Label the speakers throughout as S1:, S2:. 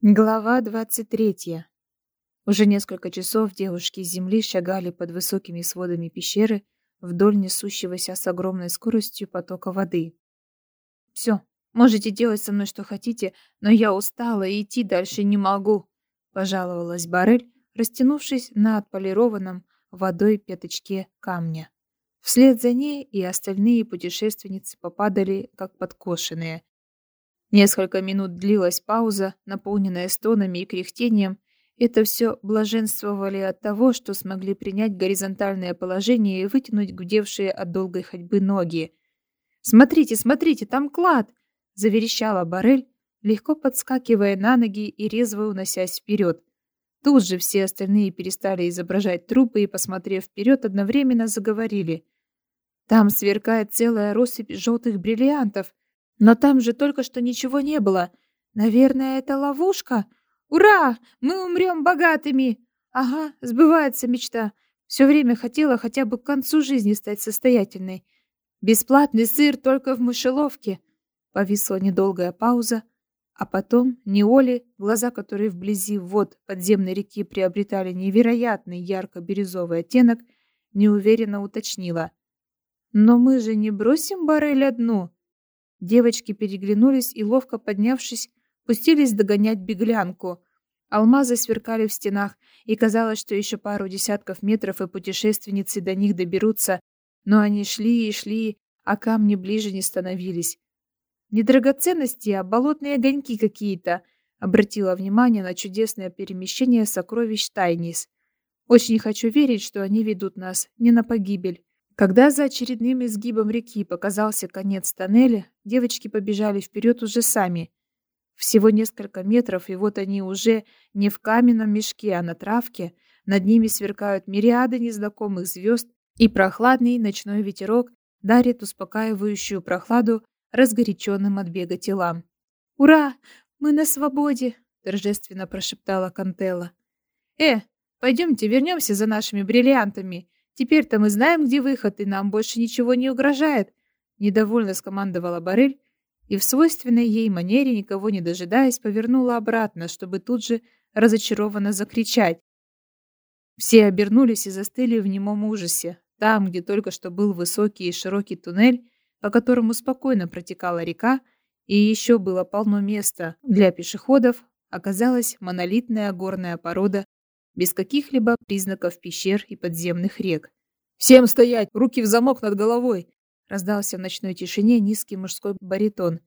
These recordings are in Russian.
S1: Глава 23. Уже несколько часов девушки с земли шагали под высокими сводами пещеры вдоль несущегося с огромной скоростью потока воды. «Все, можете делать со мной что хотите, но я устала и идти дальше не могу», — пожаловалась Барель, растянувшись на отполированном водой пяточке камня. Вслед за ней и остальные путешественницы попадали, как подкошенные, Несколько минут длилась пауза, наполненная стонами и кряхтением. Это все блаженствовали от того, что смогли принять горизонтальное положение и вытянуть гудевшие от долгой ходьбы ноги. «Смотрите, смотрите, там клад!» — заверещала Барель, легко подскакивая на ноги и резво уносясь вперед. Тут же все остальные перестали изображать трупы и, посмотрев вперед, одновременно заговорили. «Там сверкает целая россыпь желтых бриллиантов!» Но там же только что ничего не было. Наверное, это ловушка? Ура! Мы умрем богатыми! Ага, сбывается мечта. Все время хотела хотя бы к концу жизни стать состоятельной. Бесплатный сыр только в мышеловке. Повисла недолгая пауза, а потом Неоли, глаза которой вблизи вод подземной реки приобретали невероятный ярко-бирюзовый оттенок, неуверенно уточнила. «Но мы же не бросим барель одну!» Девочки переглянулись и, ловко поднявшись, пустились догонять беглянку. Алмазы сверкали в стенах, и казалось, что еще пару десятков метров и путешественницы до них доберутся, но они шли и шли, а камни ближе не становились. «Не драгоценности, а болотные огоньки какие-то», обратила внимание на чудесное перемещение сокровищ Тайнис. «Очень хочу верить, что они ведут нас не на погибель». Когда за очередным изгибом реки показался конец тоннеля, девочки побежали вперед уже сами. Всего несколько метров, и вот они уже не в каменном мешке, а на травке. Над ними сверкают мириады незнакомых звезд, и прохладный ночной ветерок дарит успокаивающую прохладу разгоряченным от бега телам. «Ура! Мы на свободе!» — торжественно прошептала Кантелла. «Э, пойдемте вернемся за нашими бриллиантами!» Теперь-то мы знаем, где выход, и нам больше ничего не угрожает. Недовольно скомандовала Барель и в свойственной ей манере, никого не дожидаясь, повернула обратно, чтобы тут же разочарованно закричать. Все обернулись и застыли в немом ужасе. Там, где только что был высокий и широкий туннель, по которому спокойно протекала река, и еще было полно места для пешеходов, оказалась монолитная горная порода без каких-либо признаков пещер и подземных рек. «Всем стоять! Руки в замок над головой!» раздался в ночной тишине низкий мужской баритон.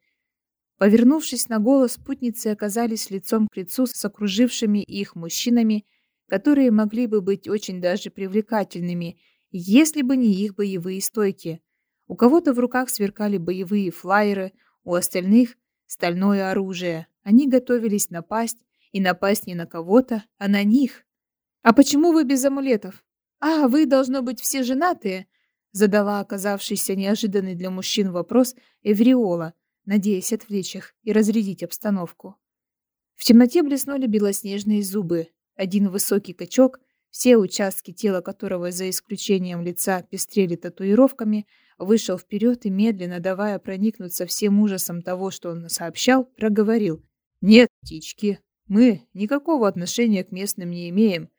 S1: Повернувшись на голос, спутницы оказались лицом к лицу с окружившими их мужчинами, которые могли бы быть очень даже привлекательными, если бы не их боевые стойки. У кого-то в руках сверкали боевые флайеры, у остальных — стальное оружие. Они готовились напасть, и напасть не на кого-то, а на них. «А почему вы без амулетов?» «А, вы, должно быть, все женатые?» Задала оказавшийся неожиданный для мужчин вопрос Эвриола, надеясь отвлечь их и разрядить обстановку. В темноте блеснули белоснежные зубы. Один высокий качок, все участки тела которого, за исключением лица, пестрели татуировками, вышел вперед и, медленно давая проникнуться всем ужасом того, что он сообщал, проговорил. «Нет, птички, мы никакого отношения к местным не имеем.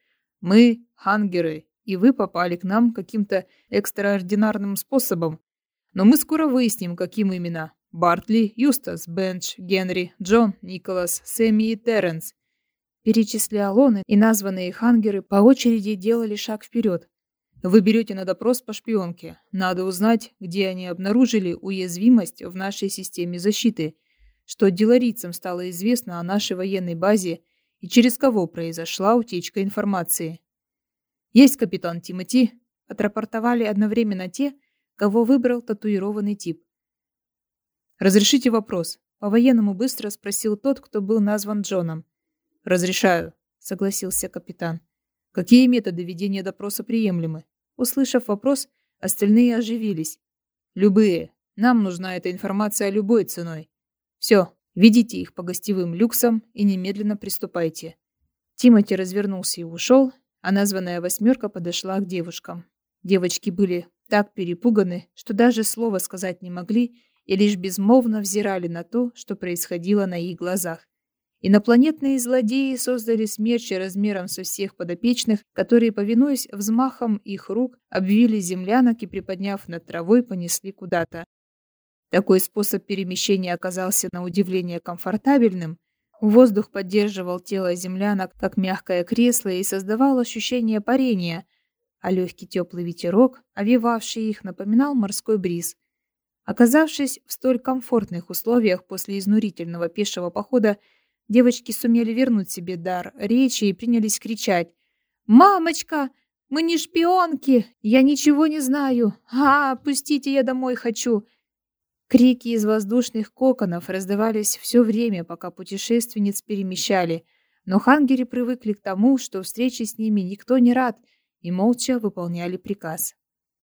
S1: Мы — хангеры, и вы попали к нам каким-то экстраординарным способом. Но мы скоро выясним, каким именно. Бартли, Юстас, Бенч, Генри, Джон, Николас, Сэмми и Терренс. Перечислял он, и названные хангеры по очереди делали шаг вперед. Вы берете на допрос по шпионке. Надо узнать, где они обнаружили уязвимость в нашей системе защиты, что деларийцам стало известно о нашей военной базе и через кого произошла утечка информации. «Есть капитан Тимати», — отрапортовали одновременно те, кого выбрал татуированный тип. «Разрешите вопрос?» — по-военному быстро спросил тот, кто был назван Джоном. «Разрешаю», — согласился капитан. «Какие методы ведения допроса приемлемы?» Услышав вопрос, остальные оживились. «Любые. Нам нужна эта информация любой ценой. Все, Ведите их по гостевым люксам и немедленно приступайте. Тимати развернулся и ушел, а названная восьмерка подошла к девушкам. Девочки были так перепуганы, что даже слова сказать не могли и лишь безмолвно взирали на то, что происходило на их глазах. Инопланетные злодеи создали смерчи размером со всех подопечных, которые, повинуясь взмахам их рук, обвили землянок и, приподняв над травой, понесли куда-то. Такой способ перемещения оказался на удивление комфортабельным. Воздух поддерживал тело землянок как мягкое кресло и создавал ощущение парения, а легкий теплый ветерок, овивавший их, напоминал морской бриз. Оказавшись в столь комфортных условиях после изнурительного пешего похода, Девочки сумели вернуть себе дар речи и принялись кричать. «Мамочка, мы не шпионки! Я ничего не знаю! А, пустите, я домой хочу!» Крики из воздушных коконов раздавались все время, пока путешественниц перемещали, но хангери привыкли к тому, что встречи с ними никто не рад, и молча выполняли приказ.